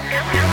Welcome.